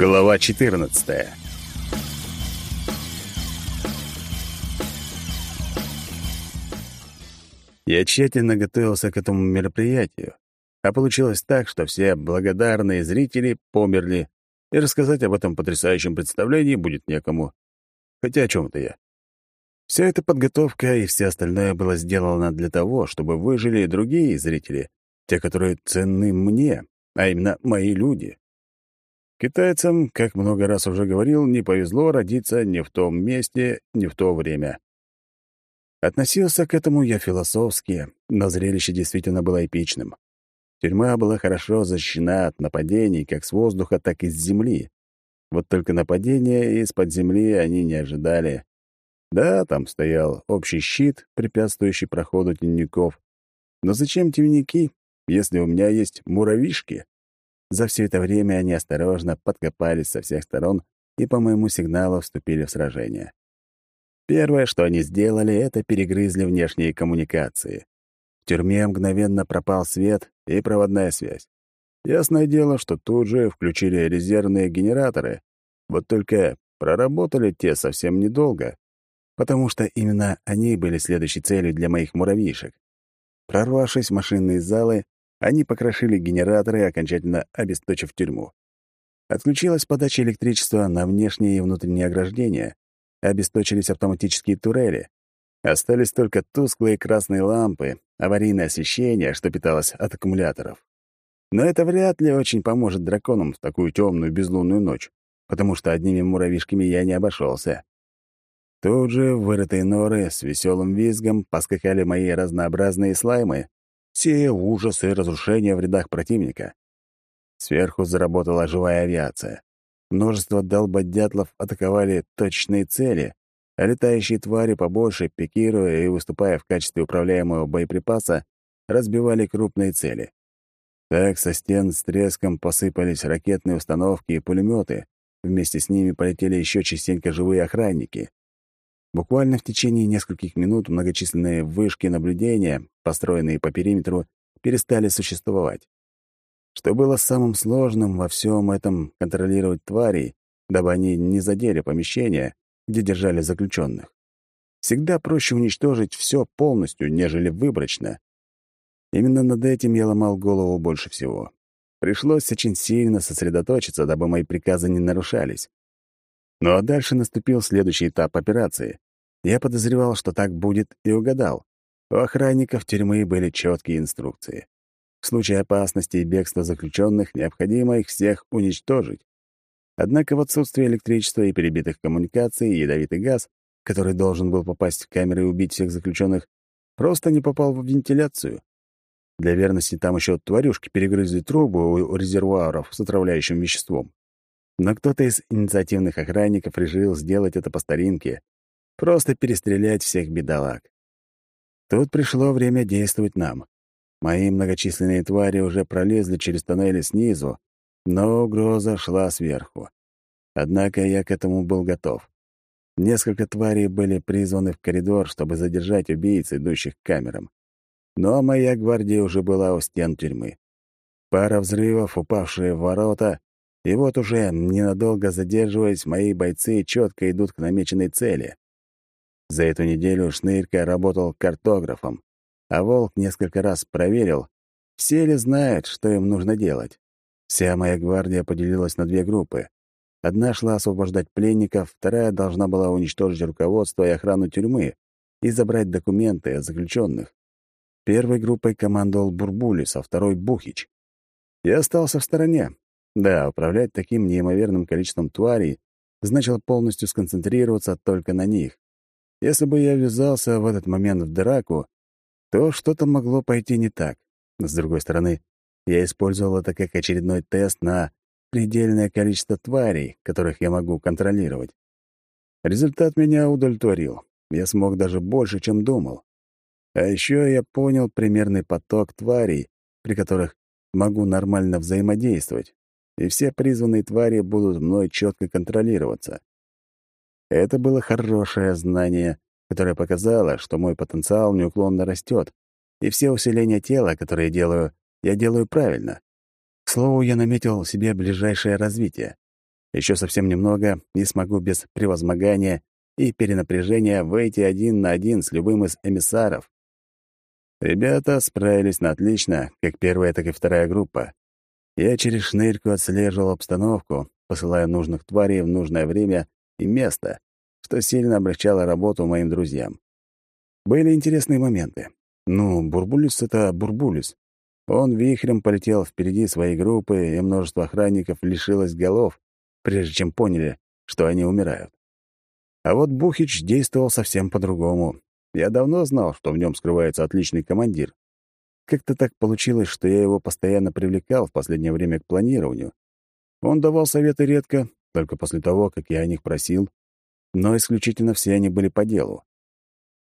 Глава 14. Я тщательно готовился к этому мероприятию, а получилось так, что все благодарные зрители померли, и рассказать об этом потрясающем представлении будет некому. Хотя о чем это я? Вся эта подготовка и все остальное было сделано для того, чтобы выжили и другие зрители, те, которые ценны мне, а именно мои люди. Китайцам, как много раз уже говорил, не повезло родиться не в том месте, не в то время. Относился к этому я философски, но зрелище действительно было эпичным. Тюрьма была хорошо защищена от нападений как с воздуха, так и с земли. Вот только нападения из-под земли они не ожидали. Да, там стоял общий щит, препятствующий проходу тенников. Но зачем темники, если у меня есть муравишки? За все это время они осторожно подкопались со всех сторон и по моему сигналу вступили в сражение. Первое, что они сделали, это перегрызли внешние коммуникации. В тюрьме мгновенно пропал свет и проводная связь. Ясное дело, что тут же включили резервные генераторы, вот только проработали те совсем недолго, потому что именно они были следующей целью для моих муравьишек. Прорвавшись в машинные залы, они покрошили генераторы, окончательно обесточив тюрьму. Отключилась подача электричества на внешние и внутренние ограждения, обесточились автоматические турели. Остались только тусклые красные лампы, аварийное освещение, что питалось от аккумуляторов. Но это вряд ли очень поможет драконам в такую темную безлунную ночь, потому что одними муравьишками я не обошелся. Тут же в вырытые норы с веселым визгом поскакали мои разнообразные слаймы, сея ужас и разрушение в рядах противника. Сверху заработала живая авиация. Множество долбодятлов атаковали точные цели, а летающие твари побольше, пикируя и выступая в качестве управляемого боеприпаса, разбивали крупные цели. Так со стен с треском посыпались ракетные установки и пулеметы. Вместе с ними полетели еще частенько живые охранники. Буквально в течение нескольких минут многочисленные вышки наблюдения, построенные по периметру, перестали существовать. Что было самым сложным во всем этом контролировать тварей, дабы они не задели помещения, где держали заключенных. Всегда проще уничтожить все полностью, нежели выборочно. Именно над этим я ломал голову больше всего. Пришлось очень сильно сосредоточиться, дабы мои приказы не нарушались. Ну а дальше наступил следующий этап операции. Я подозревал, что так будет, и угадал. У охранников тюрьмы были четкие инструкции. В случае опасности и бегства заключенных необходимо их всех уничтожить. Однако в отсутствие электричества и перебитых коммуникаций ядовитый газ, который должен был попасть в камеры и убить всех заключенных, просто не попал в вентиляцию. Для верности там еще тварюшки перегрызли трубу у резервуаров с отравляющим веществом. Но кто-то из инициативных охранников решил сделать это по старинке, просто перестрелять всех бедолаг. Тут пришло время действовать нам. Мои многочисленные твари уже пролезли через тоннели снизу, но угроза шла сверху. Однако я к этому был готов. Несколько тварей были призваны в коридор, чтобы задержать убийц, идущих к камерам. Но моя гвардия уже была у стен тюрьмы. Пара взрывов, упавшие в ворота, и вот уже, ненадолго задерживаясь, мои бойцы четко идут к намеченной цели. За эту неделю Шнырька работал картографом, а Волк несколько раз проверил, все ли знают, что им нужно делать. Вся моя гвардия поделилась на две группы. Одна шла освобождать пленников, вторая должна была уничтожить руководство и охрану тюрьмы и забрать документы о заключенных. Первой группой командовал Бурбулис, а второй — Бухич. Я остался в стороне, да, управлять таким неимоверным количеством тварей значило полностью сконцентрироваться только на них. Если бы я ввязался в этот момент в драку, то что-то могло пойти не так. С другой стороны, я использовал это как очередной тест на предельное количество тварей, которых я могу контролировать. Результат меня удовлетворил. Я смог даже больше, чем думал. А еще я понял примерный поток тварей, при которых могу нормально взаимодействовать, и все призванные твари будут мной четко контролироваться. Это было хорошее знание, которое показало, что мой потенциал неуклонно растет, и все усиления тела, которые делаю, я делаю правильно. К слову, я наметил себе ближайшее развитие. Еще совсем немного, и смогу без превозмогания и перенапряжения выйти один на один с любым из эмиссаров. Ребята справились на отлично, как первая, так и вторая группа. Я через шнырьку отслеживал обстановку, посылая нужных тварей в нужное время и место, что сильно облегчало работу моим друзьям. Были интересные моменты. Ну, Бурбулис — это Бурбулис. Он вихрем полетел впереди своей группы, и множество охранников лишилось голов, прежде чем поняли, что они умирают. А вот Бухич действовал совсем по-другому. Я давно знал, что в нем скрывается отличный командир. Как-то так получилось, что я его постоянно привлекал в последнее время к планированию. Он давал советы редко, только после того, как я о них просил, но исключительно все они были по делу.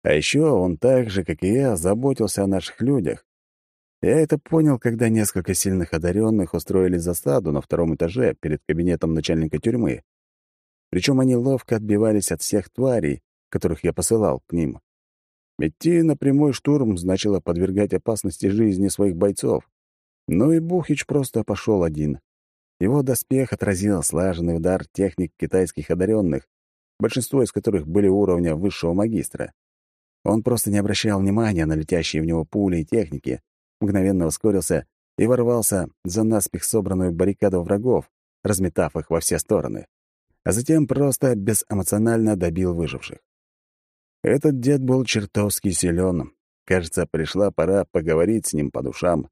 А еще он так же, как и я, заботился о наших людях. Я это понял, когда несколько сильных одаренных устроили засаду на втором этаже перед кабинетом начальника тюрьмы. Причем они ловко отбивались от всех тварей, которых я посылал к ним. Идти на прямой штурм значило подвергать опасности жизни своих бойцов. Но и Бухич просто пошел один. Его доспех отразил слаженный удар техник китайских одаренных, большинство из которых были уровня высшего магистра. Он просто не обращал внимания на летящие в него пули и техники, мгновенно ускорился и ворвался за наспех собранную баррикаду врагов, разметав их во все стороны, а затем просто безэмоционально добил выживших. Этот дед был чертовски силен. Кажется, пришла пора поговорить с ним по душам.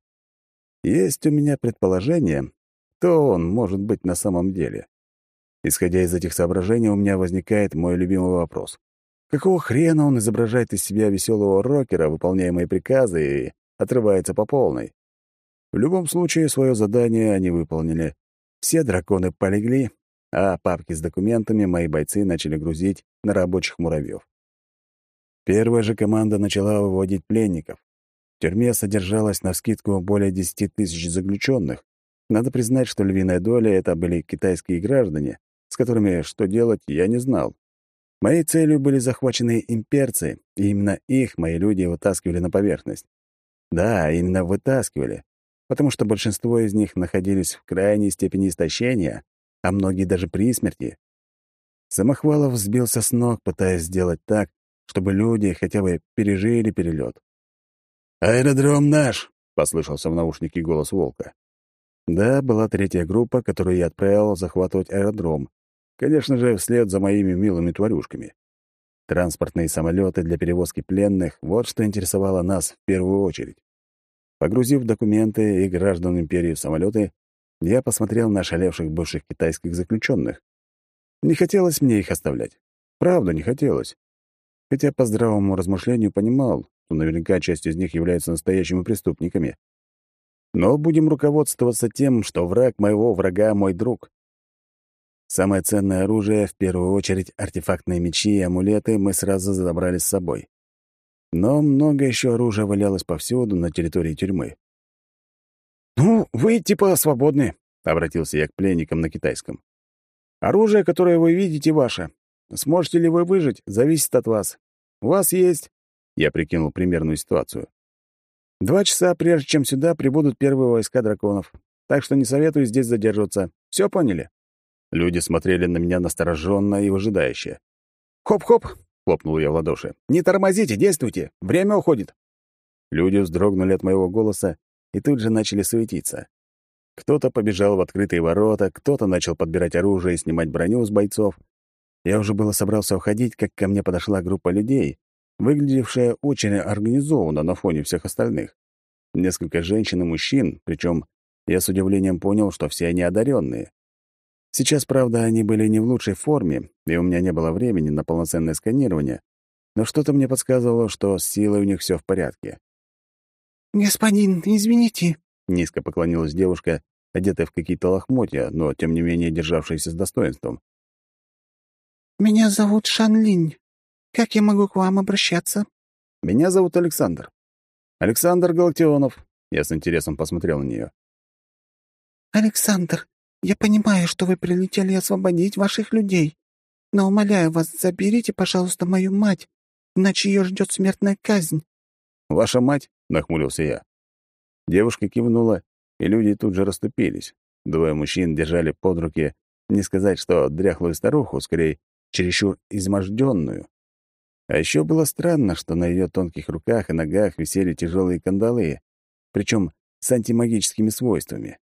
Есть у меня предположение, кто он может быть на самом деле. Исходя из этих соображений, у меня возникает мой любимый вопрос. Какого хрена он изображает из себя веселого рокера, выполняя мои приказы, и отрывается по полной? В любом случае, свое задание они выполнили. Все драконы полегли, а папки с документами мои бойцы начали грузить на рабочих муравьев. Первая же команда начала выводить пленников. В тюрьме содержалось навскидку более 10 тысяч заключенных. Надо признать, что львиная доля — это были китайские граждане, с которыми что делать, я не знал. Моей целью были захваченные имперцы, и именно их мои люди вытаскивали на поверхность. Да, именно вытаскивали, потому что большинство из них находились в крайней степени истощения, а многие даже при смерти. Самохвалов сбился с ног, пытаясь сделать так, чтобы люди хотя бы пережили перелет. «Аэродром наш!» — послышался в наушнике голос Волка. Да, была третья группа, которую я отправил захватывать аэродром. Конечно же, вслед за моими милыми тварюшками. Транспортные самолеты для перевозки пленных — вот что интересовало нас в первую очередь. Погрузив документы и граждан империи в самолеты, я посмотрел на шалевших бывших китайских заключенных. Не хотелось мне их оставлять. Правда, не хотелось хотя по здравому размышлению понимал, что наверняка часть из них является настоящими преступниками. Но будем руководствоваться тем, что враг моего врага — мой друг. Самое ценное оружие, в первую очередь артефактные мечи и амулеты, мы сразу забрали с собой. Но много еще оружия валялось повсюду на территории тюрьмы. «Ну, вы типа свободны», — обратился я к пленникам на китайском. «Оружие, которое вы видите, ваше. Сможете ли вы выжить, зависит от вас. У вас есть...» Я прикинул примерную ситуацию. «Два часа, прежде чем сюда прибудут первые войска драконов. Так что не советую здесь задерживаться. Все поняли?» Люди смотрели на меня настороженно и выжидающе. «Хоп-хоп!» — хлопнул я в ладоши. «Не тормозите, действуйте! Время уходит!» Люди вздрогнули от моего голоса и тут же начали суетиться. Кто-то побежал в открытые ворота, кто-то начал подбирать оружие и снимать броню с бойцов, я уже было собрался уходить, как ко мне подошла группа людей, выглядевшая очень организованно на фоне всех остальных. Несколько женщин и мужчин, причем я с удивлением понял, что все они одаренные. Сейчас, правда, они были не в лучшей форме, и у меня не было времени на полноценное сканирование, но что-то мне подсказывало, что с силой у них все в порядке. «Господин, извините», — низко поклонилась девушка, одетая в какие-то лохмотья, но, тем не менее, державшаяся с достоинством. «Меня зовут Шанлинь. Как я могу к вам обращаться?» «Меня зовут Александр. Александр Галактионов». Я с интересом посмотрел на нее. «Александр, я понимаю, что вы прилетели освободить ваших людей, но, умоляю вас, заберите, пожалуйста, мою мать, иначе ее ждет смертная казнь». «Ваша мать?» — нахмурился я. Девушка кивнула, и люди тут же расступились. Двое мужчин держали под руки Не сказать, что дряхлую старуху, скорее, чересчур изможденную. А еще было странно, что на ее тонких руках и ногах висели тяжелые кандалы, причем с антимагическими свойствами.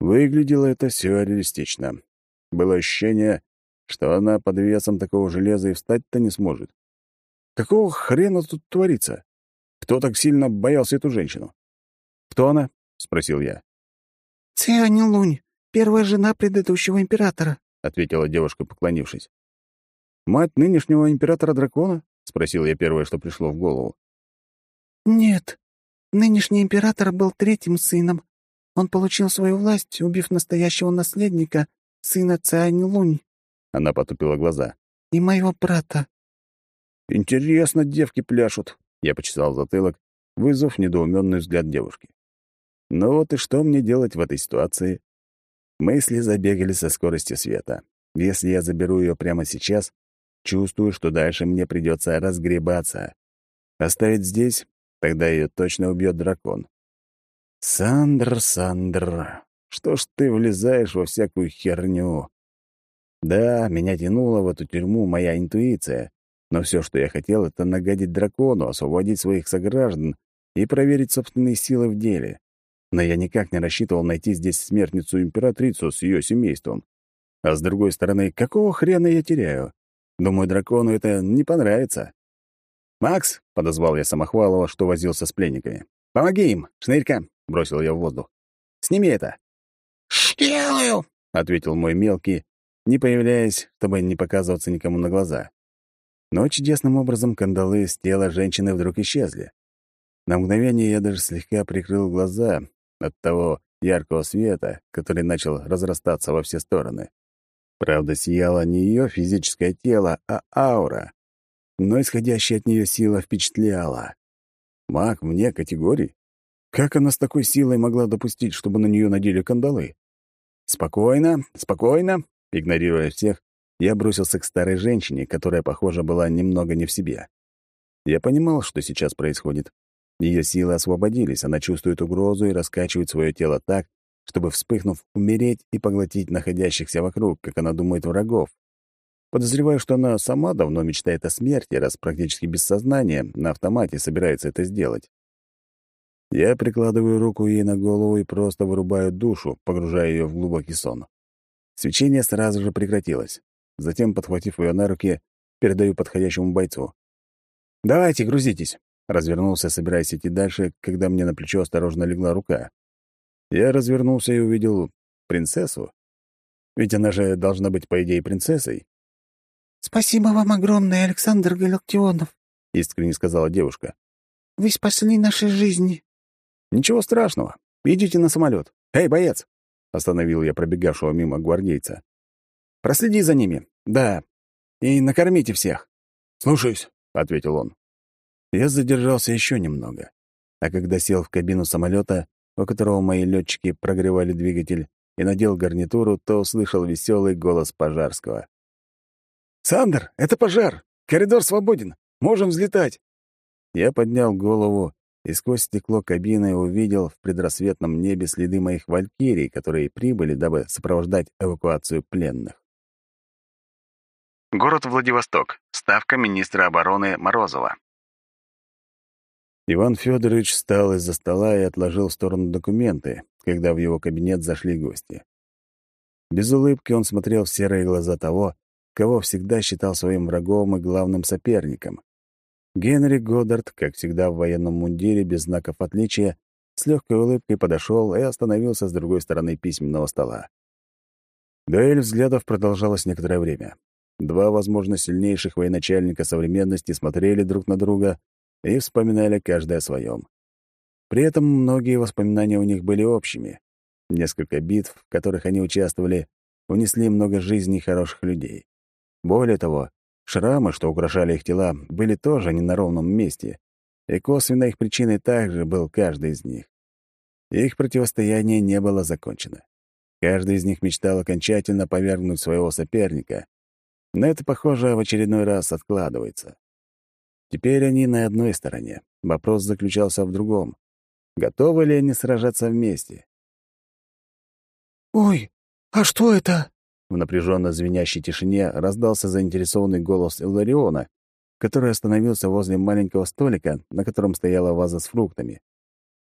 Выглядело это все реалистично. Было ощущение, что она под весом такого железа и встать-то не сможет. Какого хрена тут творится? Кто так сильно боялся эту женщину? «Кто она?» — спросил я. «Циани Лунь, первая жена предыдущего императора», — ответила девушка, поклонившись. «Мать нынешнего императора-дракона?» — спросил я первое, что пришло в голову. «Нет. Нынешний император был третьим сыном. Он получил свою власть, убив настоящего наследника, сына Циань Лунь». Она потупила глаза. «И моего брата». «Интересно, девки пляшут», — я почесал затылок, вызвав недоуменный взгляд девушки. «Ну вот и что мне делать в этой ситуации?» Мысли забегали со скоростью света. Если я заберу ее прямо сейчас, чувствую, что дальше мне придется разгребаться. Оставить здесь, тогда ее точно убьет дракон. Сандр, Сандр, что ж ты влезаешь во всякую херню? Да, меня тянула в эту тюрьму моя интуиция, но все, что я хотел, это нагадить дракону, освободить своих сограждан и проверить собственные силы в деле но я никак не рассчитывал найти здесь смертницу-императрицу с ее семейством. А с другой стороны, какого хрена я теряю? Думаю, дракону это не понравится. «Макс!» — подозвал я Самохвалова, что возился с пленниками. «Помоги им, шнырька!» — бросил я в воздух. «Сними это!» «Сделаю!» — ответил мой мелкий, не появляясь, чтобы не показываться никому на глаза. Но чудесным образом кандалы с тела женщины вдруг исчезли. На мгновение я даже слегка прикрыл глаза, от того яркого света, который начал разрастаться во все стороны. Правда, сияло не ее физическое тело, а аура. Но исходящая от нее сила впечатляла. Маг вне категорий? Как она с такой силой могла допустить, чтобы на нее надели кандалы? «Спокойно, спокойно!» Игнорируя всех, я бросился к старой женщине, которая, похоже, была немного не в себе. Я понимал, что сейчас происходит. Ее силы освободились, она чувствует угрозу и раскачивает свое тело так, чтобы, вспыхнув, умереть и поглотить находящихся вокруг, как она думает, врагов. Подозреваю, что она сама давно мечтает о смерти, раз практически без сознания на автомате собирается это сделать. Я прикладываю руку ей на голову и просто вырубаю душу, погружая ее в глубокий сон. Свечение сразу же прекратилось. Затем, подхватив ее на руки, передаю подходящему бойцу. «Давайте, грузитесь. Развернулся, собираясь идти дальше, когда мне на плечо осторожно легла рука. Я развернулся и увидел принцессу. Ведь она же должна быть, по идее, принцессой. «Спасибо вам огромное, Александр Галактионов», — искренне сказала девушка. «Вы спасли наши жизни». «Ничего страшного. Идите на самолет. Эй, боец!» — остановил я пробегавшего мимо гвардейца. «Проследи за ними. Да. И накормите всех». «Слушаюсь», — ответил он. Я задержался еще немного, а когда сел в кабину самолета, у которого мои летчики прогревали двигатель, и надел гарнитуру, то услышал веселый голос Пожарского. «Сандер, это пожар! Коридор свободен! Можем взлетать!» Я поднял голову и сквозь стекло кабины увидел в предрассветном небе следы моих валькирий, которые прибыли, дабы сопровождать эвакуацию пленных. Город Владивосток. Ставка министра обороны Морозова. Иван Федорович встал из-за стола и отложил в сторону документы, когда в его кабинет зашли гости. Без улыбки он смотрел в серые глаза того, кого всегда считал своим врагом и главным соперником. Генри Годдард, как всегда в военном мундире без знаков отличия, с легкой улыбкой подошел и остановился с другой стороны письменного стола. Дуэль взглядов продолжалась некоторое время. Два, возможно, сильнейших военачальника современности смотрели друг на друга, и вспоминали каждый о своем. При этом многие воспоминания у них были общими. Несколько битв, в которых они участвовали, унесли много жизней хороших людей. Более того, шрамы, что украшали их тела, были тоже не на ровном месте, и косвенной их причиной также был каждый из них. Их противостояние не было закончено. Каждый из них мечтал окончательно повергнуть своего соперника, но это, похоже, в очередной раз откладывается. Теперь они на одной стороне. Вопрос заключался в другом. Готовы ли они сражаться вместе? «Ой, а что это?» в напряженно звенящей тишине раздался заинтересованный голос Илариона, который остановился возле маленького столика, на котором стояла ваза с фруктами.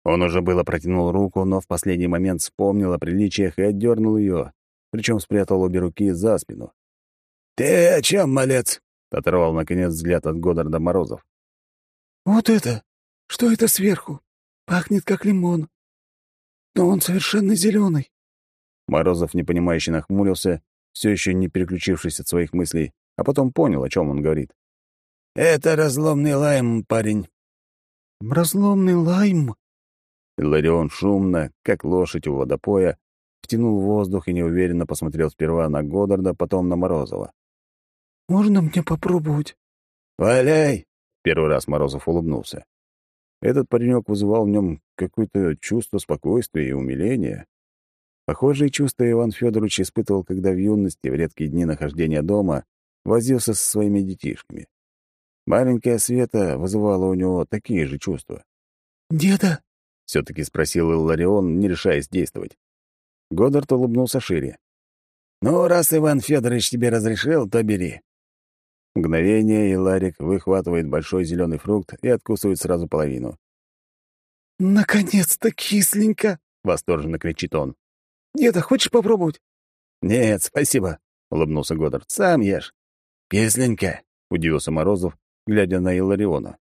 Он уже было протянул руку, но в последний момент вспомнил о приличиях и отдернул ее, причем спрятал обе руки за спину. «Ты о чем, малец?» — оторвал, наконец, взгляд от Годдарда Морозов. «Вот это! Что это сверху? Пахнет, как лимон. Но он совершенно зеленый. Морозов непонимающе нахмурился, все еще не переключившись от своих мыслей, а потом понял, о чем он говорит. «Это разломный лайм, парень». «Разломный лайм?» Иларион шумно, как лошадь у водопоя, втянул воздух и неуверенно посмотрел сперва на Годдарда, потом на Морозова. «Можно мне попробовать?» «Валяй!» — первый раз Морозов улыбнулся. Этот паренек вызывал в нем какое-то чувство спокойствия и умиления. Похожие чувства Иван Федорович испытывал, когда в юности, в редкие дни нахождения дома, возился со своими детишками. Маленькая Света вызывала у него такие же чувства. «Деда?» — все-таки спросил Илларион, не решаясь действовать. Годдард улыбнулся шире. «Ну, раз Иван Федорович тебе разрешил, то бери». Мгновение, и Ларик выхватывает большой зеленый фрукт и откусывает сразу половину. «Наконец-то кисленько!» — восторженно кричит он. «Деда, хочешь попробовать?» «Нет, спасибо», — улыбнулся Годдард. «Сам ешь». «Кисленько», — удивился Морозов, глядя на Илариона.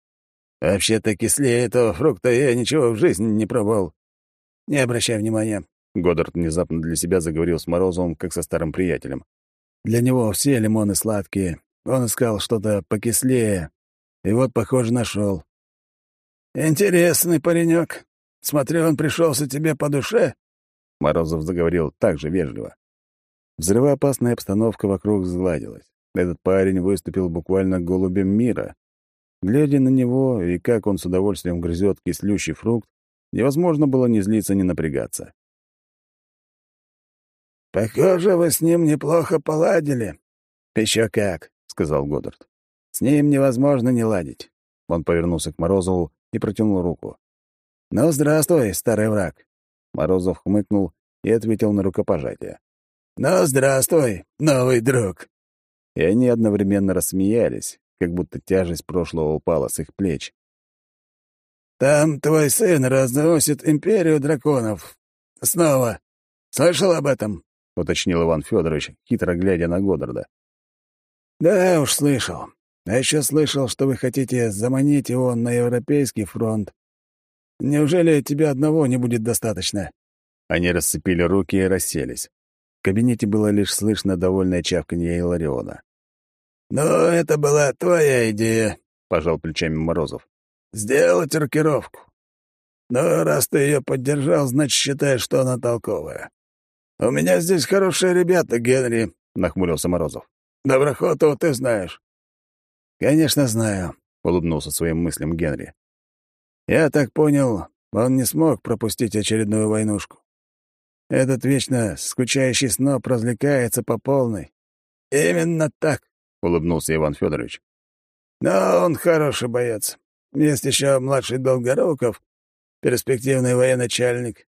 «Вообще-то кислее этого фрукта я ничего в жизни не пробовал. Не обращай внимания». Годдард внезапно для себя заговорил с Морозовым, как со старым приятелем. «Для него все лимоны сладкие. Он искал что-то покислее, и вот, похоже, нашел. «Интересный паренек. Смотрю, он пришелся тебе по душе?» Морозов заговорил так же вежливо. Взрывоопасная обстановка вокруг сгладилась. Этот парень выступил буквально голубем мира. Глядя на него и как он с удовольствием грызет кислющий фрукт, невозможно было ни злиться, ни напрягаться. «Похоже, вы с ним неплохо поладили». «Еще как», — сказал Годдард. «С ним невозможно не ладить». Он повернулся к Морозову и протянул руку. «Ну, здравствуй, старый враг». Морозов хмыкнул и ответил на рукопожатие. «Ну, здравствуй, новый друг». И они одновременно рассмеялись, как будто тяжесть прошлого упала с их плеч. «Там твой сын разносит империю драконов. Снова. Слышал об этом?» — уточнил Иван Федорович, хитро глядя на Годдарда. «Да уж, слышал. А еще слышал, что вы хотите заманить его на Европейский фронт. Неужели тебя одного не будет достаточно?» Они расцепили руки и расселись. В кабинете было лишь слышно довольное чавканье Илариона. «Ну, это была твоя идея», — пожал плечами Морозов. «Сделать рокировку. Но раз ты ее поддержал, значит, считай, что она толковая. У меня здесь хорошие ребята, Генри», — нахмурился Морозов. «Доброхотова ты знаешь». «Конечно, знаю», — улыбнулся своим мыслям Генри. «Я так понял, он не смог пропустить очередную войнушку. Этот вечно скучающий сноб развлекается по полной». «Именно так», — улыбнулся Иван Федорович. «Но он хороший боец. Есть еще младший Долгоруков, перспективный военачальник.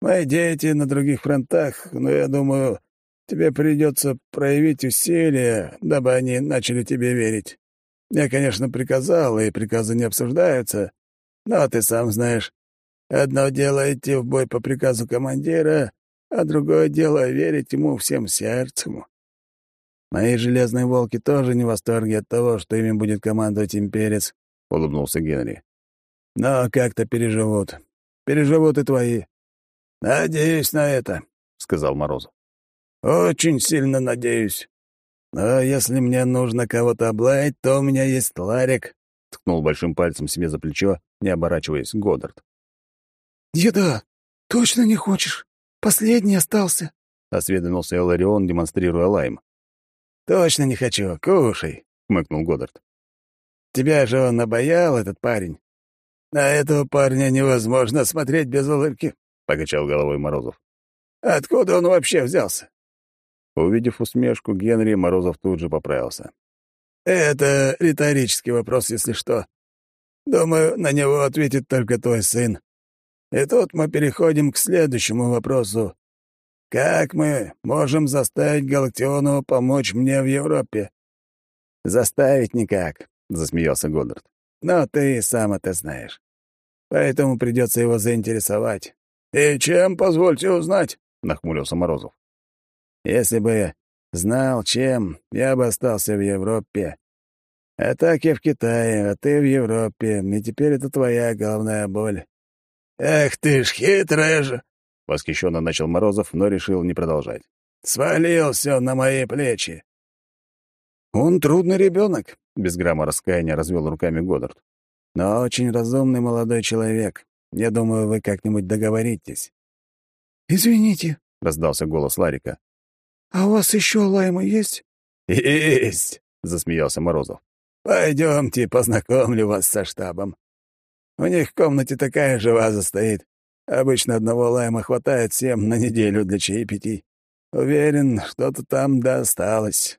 Мои дети на других фронтах, но я думаю, тебе придется проявить усилия, дабы они начали тебе верить. Я, конечно, приказал, и приказы не обсуждаются, но ты сам знаешь, одно дело идти в бой по приказу командира, а другое дело верить ему всем сердцем. Мои железные волки тоже не в восторге от того, что ими будет командовать имперец, — улыбнулся Генри. Но как-то переживут. Переживут и твои. Надеюсь на это, — сказал Морозов. Очень сильно надеюсь. Но если мне нужно кого-то облаять, то у меня есть Ларик, — ткнул большим пальцем себе за плечо, не оборачиваясь, Годдард. «Деда, точно не хочешь? Последний остался», — осведомился Эларион, демонстрируя лайм. «Точно не хочу. Кушай», — хмыкнул Годдард. «Тебя же он обаял, этот парень. На этого парня невозможно смотреть без улыбки», — покачал головой Морозов. «Откуда он вообще взялся?» Увидев усмешку Генри, Морозов тут же поправился. «Это риторический вопрос, если что. Думаю, на него ответит только твой сын. И тут мы переходим к следующему вопросу. Как мы можем заставить Галактионова помочь мне в Европе?» «Заставить никак», — засмеялся Годдард. «Но ты сам это знаешь. Поэтому придется его заинтересовать». «И чем, позвольте узнать?» — нахмурился Морозов. «Если бы знал, чем, я бы остался в Европе. А так я в Китае, а ты в Европе, и теперь это твоя головная боль». «Эх ты ж хитрая же!» — восхищенно начал Морозов, но решил не продолжать. «Свалил все на мои плечи». «Он трудный ребенок», — без грамма раскаяния развел руками Годдард. «Но очень разумный молодой человек. Я думаю, вы как-нибудь договоритесь». «Извините», — раздался голос Ларика. «А у вас еще лаймы есть?» «Есть», — засмеялся Морозов. «Пойдемте, познакомлю вас со штабом. У них в комнате такая же ваза стоит. Обычно одного лайма хватает всем на неделю для чаепитий. Уверен, что-то там да осталось.